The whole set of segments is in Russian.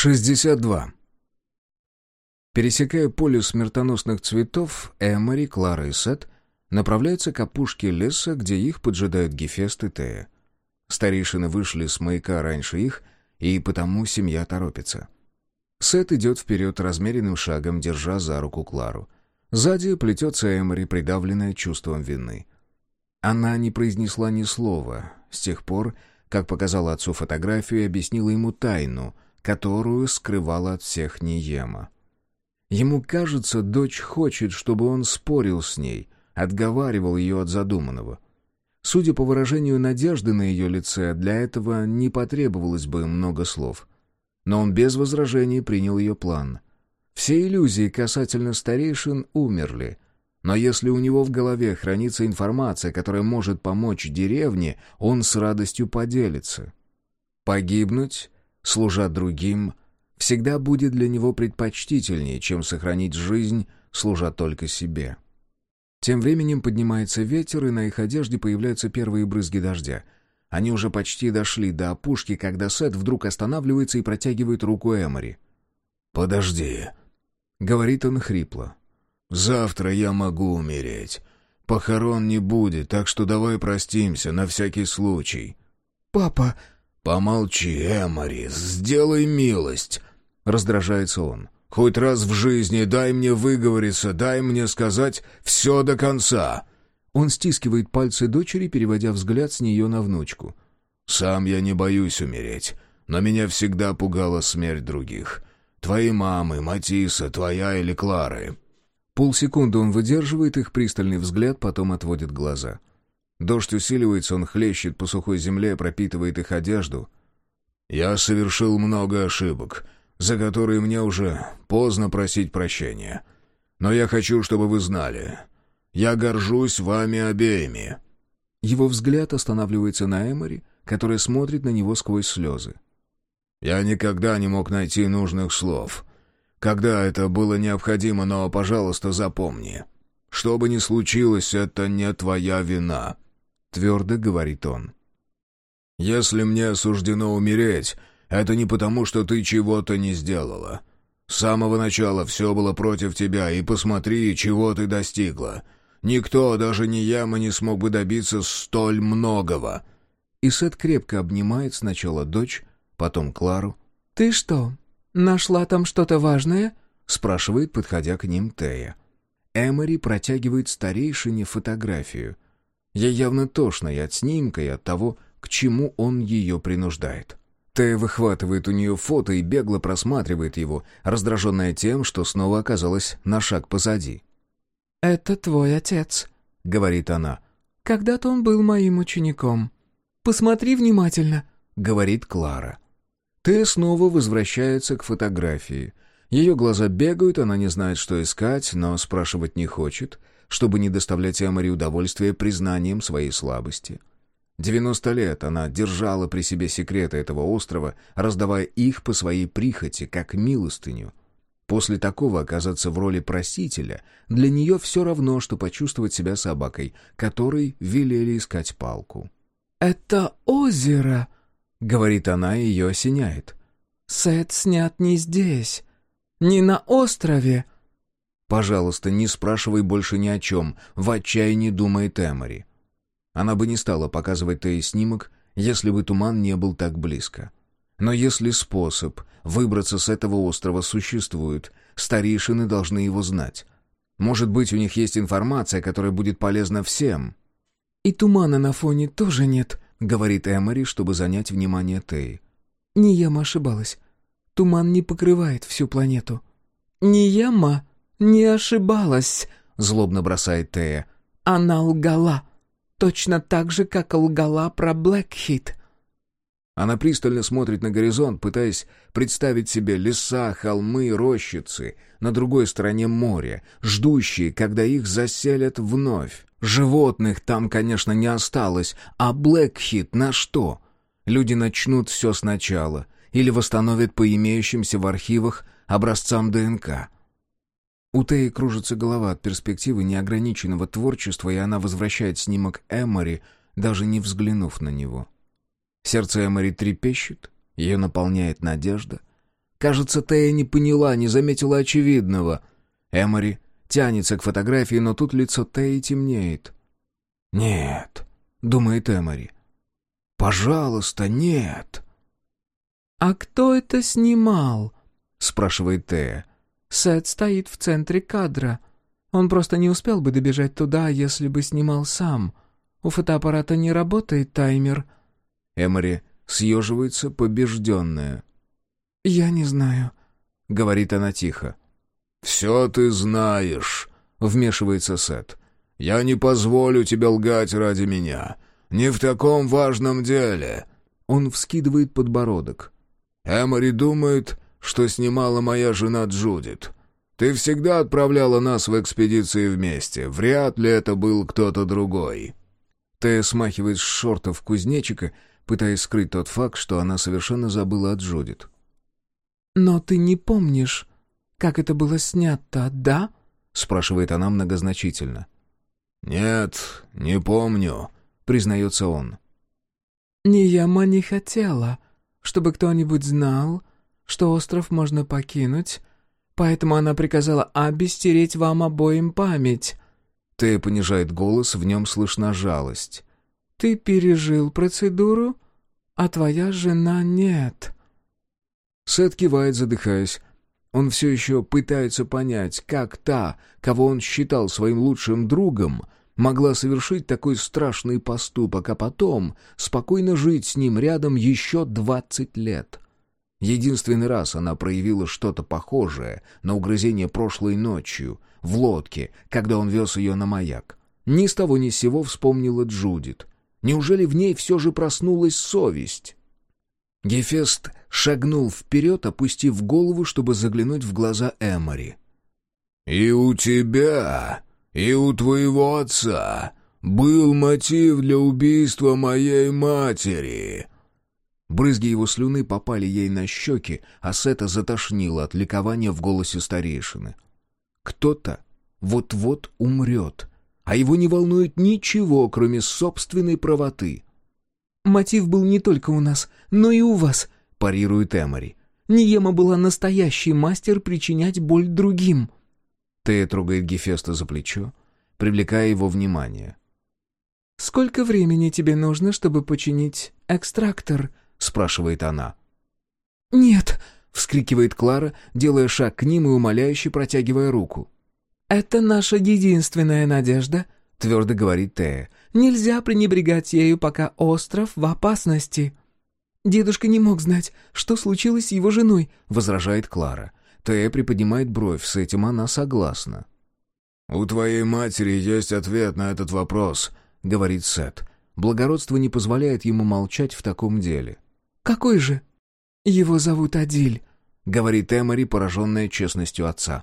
62. Пересекая поле смертоносных цветов, Эмори, Клара и Сет направляются к опушке леса, где их поджидают Гефест и Тея. Старейшины вышли с маяка раньше их, и потому семья торопится. Сет идет вперед размеренным шагом, держа за руку Клару. Сзади плетется Эмори, придавленная чувством вины. Она не произнесла ни слова с тех пор, как показала отцу фотографию и объяснила ему тайну — которую скрывала от всех Ниема. Ему кажется, дочь хочет, чтобы он спорил с ней, отговаривал ее от задуманного. Судя по выражению надежды на ее лице, для этого не потребовалось бы много слов. Но он без возражений принял ее план. Все иллюзии касательно старейшин умерли, но если у него в голове хранится информация, которая может помочь деревне, он с радостью поделится. Погибнуть служа другим, всегда будет для него предпочтительнее, чем сохранить жизнь, служа только себе. Тем временем поднимается ветер, и на их одежде появляются первые брызги дождя. Они уже почти дошли до опушки, когда Сет вдруг останавливается и протягивает руку Эмори. «Подожди», — говорит он хрипло. «Завтра я могу умереть. Похорон не будет, так что давай простимся на всякий случай». «Папа...» «Помолчи, Эмори, сделай милость!» — раздражается он. «Хоть раз в жизни дай мне выговориться, дай мне сказать все до конца!» Он стискивает пальцы дочери, переводя взгляд с нее на внучку. «Сам я не боюсь умереть, но меня всегда пугала смерть других. Твоей мамы, Матиса, твоя или Клары». Полсекунды он выдерживает их пристальный взгляд, потом отводит глаза. Дождь усиливается, он хлещет по сухой земле, пропитывает их одежду. «Я совершил много ошибок, за которые мне уже поздно просить прощения. Но я хочу, чтобы вы знали. Я горжусь вами обеими». Его взгляд останавливается на Эмори, которая смотрит на него сквозь слезы. «Я никогда не мог найти нужных слов. Когда это было необходимо, но, пожалуйста, запомни. Что бы ни случилось, это не твоя вина». — твердо говорит он. «Если мне суждено умереть, это не потому, что ты чего-то не сделала. С самого начала все было против тебя, и посмотри, чего ты достигла. Никто, даже не Яма, не смог бы добиться столь многого». И Сет крепко обнимает сначала дочь, потом Клару. «Ты что, нашла там что-то важное?» — спрашивает, подходя к ним Тея. Эмори протягивает старейшине фотографию — Ей явно тошно и от снимка, и от того, к чему он ее принуждает. Тея выхватывает у нее фото и бегло просматривает его, раздраженная тем, что снова оказалась на шаг позади. «Это твой отец», — говорит она. «Когда-то он был моим учеником. Посмотри внимательно», — говорит Клара. Тея снова возвращается к фотографии. Ее глаза бегают, она не знает, что искать, но спрашивать не хочет — чтобы не доставлять Эмори удовольствия признанием своей слабости. Девяносто лет она держала при себе секреты этого острова, раздавая их по своей прихоти, как милостыню. После такого оказаться в роли просителя для нее все равно, что почувствовать себя собакой, которой велели искать палку. «Это озеро», — говорит она и ее осеняет. «Сет снят не здесь, не на острове». «Пожалуйста, не спрашивай больше ни о чем», — в отчаянии думает Эмори. Она бы не стала показывать Тей снимок, если бы туман не был так близко. Но если способ выбраться с этого острова существует, старейшины должны его знать. Может быть, у них есть информация, которая будет полезна всем. «И тумана на фоне тоже нет», — говорит Эмори, чтобы занять внимание Тей. «Нияма ошибалась. Туман не покрывает всю планету». «Нияма?» «Не ошибалась», — злобно бросает Тея. «Она лгала. Точно так же, как лгала про Блэкхит». Она пристально смотрит на горизонт, пытаясь представить себе леса, холмы, рощицы на другой стороне моря, ждущие, когда их заселят вновь. Животных там, конечно, не осталось, а Блэкхит на что? Люди начнут все сначала или восстановят по имеющимся в архивах образцам ДНК. У Теи кружится голова от перспективы неограниченного творчества, и она возвращает снимок Эмори, даже не взглянув на него. Сердце Эмори трепещет, ее наполняет надежда. Кажется, Тея не поняла, не заметила очевидного. Эмори тянется к фотографии, но тут лицо Теи темнеет. «Нет», — думает Эмори. «Пожалуйста, нет». «А кто это снимал?» — спрашивает Тея. «Сет стоит в центре кадра. Он просто не успел бы добежать туда, если бы снимал сам. У фотоаппарата не работает таймер». Эмори съеживается, побежденная. «Я не знаю», — говорит она тихо. «Все ты знаешь», — вмешивается Сет. «Я не позволю тебе лгать ради меня. Не в таком важном деле». Он вскидывает подбородок. «Эмори думает, что снимала моя жена Джудит. Ты всегда отправляла нас в экспедиции вместе. Вряд ли это был кто-то другой». Тея смахивает с шортов кузнечика, пытаясь скрыть тот факт, что она совершенно забыла о Джудит. «Но ты не помнишь, как это было снято, да?» — спрашивает она многозначительно. «Нет, не помню», — признается он. «Нияма не хотела, чтобы кто-нибудь знал, что остров можно покинуть, поэтому она приказала Абби стереть вам обоим память». Тея понижает голос, в нем слышна жалость. «Ты пережил процедуру, а твоя жена нет». Сет кивает, задыхаясь. Он все еще пытается понять, как та, кого он считал своим лучшим другом, могла совершить такой страшный поступок, а потом спокойно жить с ним рядом еще двадцать лет. Единственный раз она проявила что-то похожее на угрызение прошлой ночью, в лодке, когда он вез ее на маяк. Ни с того ни с сего вспомнила Джудит. Неужели в ней все же проснулась совесть? Гефест шагнул вперед, опустив голову, чтобы заглянуть в глаза Эмори. «И у тебя, и у твоего отца был мотив для убийства моей матери». Брызги его слюны попали ей на щеки, а Сета затошнило от ликования в голосе старейшины. Кто-то вот-вот умрет, а его не волнует ничего, кроме собственной правоты. «Мотив был не только у нас, но и у вас», — парирует Эмори. «Ниема была настоящий мастер причинять боль другим». Тея трогает Гефеста за плечо, привлекая его внимание. «Сколько времени тебе нужно, чтобы починить экстрактор?» — спрашивает она. «Нет!» — вскрикивает Клара, делая шаг к ним и умоляюще протягивая руку. «Это наша единственная надежда», — твердо говорит Тея. «Нельзя пренебрегать ею, пока остров в опасности». «Дедушка не мог знать, что случилось с его женой», — возражает Клара. Тея приподнимает бровь, с этим она согласна. «У твоей матери есть ответ на этот вопрос», — говорит Сет. Благородство не позволяет ему молчать в таком деле. «Какой же?» «Его зовут Адиль», — говорит Эмори, пораженная честностью отца.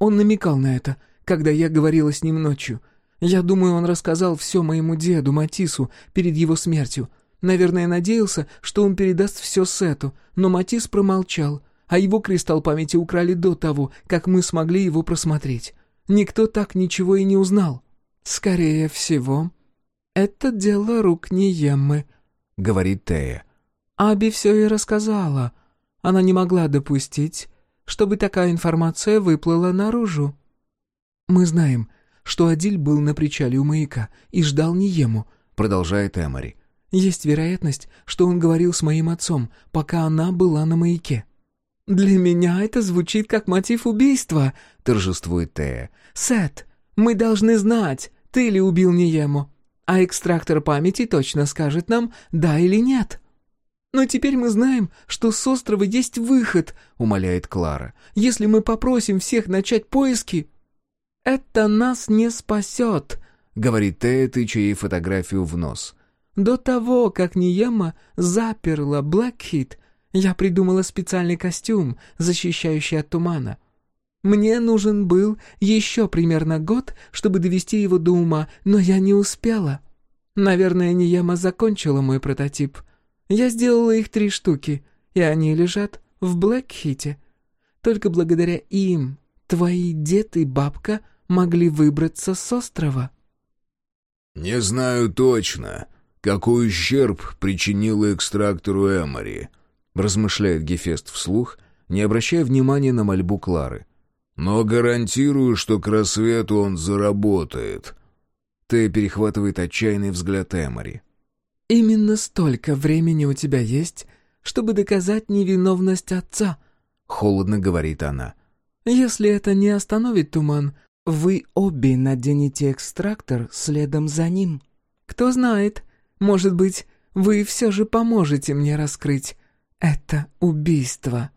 «Он намекал на это, когда я говорила с ним ночью. Я думаю, он рассказал все моему деду Матису перед его смертью. Наверное, надеялся, что он передаст все Сету, но Матис промолчал, а его кристалл памяти украли до того, как мы смогли его просмотреть. Никто так ничего и не узнал. Скорее всего, это дело рук Ниеммы», — говорит Тея. Аби все и рассказала. Она не могла допустить, чтобы такая информация выплыла наружу. «Мы знаем, что Адиль был на причале у маяка и ждал Ниему», — продолжает Эмори. «Есть вероятность, что он говорил с моим отцом, пока она была на маяке». «Для меня это звучит как мотив убийства», — торжествует Тея. «Сет, мы должны знать, ты ли убил Ниему, а экстрактор памяти точно скажет нам, да или нет». «Но теперь мы знаем, что с острова есть выход», — умоляет Клара. «Если мы попросим всех начать поиски...» «Это нас не спасет», — говорит Тея, тыча ей фотографию в нос. «До того, как Ниема заперла Блэкхит, я придумала специальный костюм, защищающий от тумана. Мне нужен был еще примерно год, чтобы довести его до ума, но я не успела. Наверное, Ниема закончила мой прототип». Я сделала их три штуки, и они лежат в Блэкхите. Только благодаря им твои дед и бабка могли выбраться с острова». «Не знаю точно, какой ущерб причинила экстрактору Эмори», размышляет Гефест вслух, не обращая внимания на мольбу Клары. «Но гарантирую, что к рассвету он заработает». Тея перехватывает отчаянный взгляд Эмори. «Именно столько времени у тебя есть, чтобы доказать невиновность отца», — холодно говорит она. «Если это не остановит туман, вы обе наденете экстрактор следом за ним. Кто знает, может быть, вы все же поможете мне раскрыть это убийство».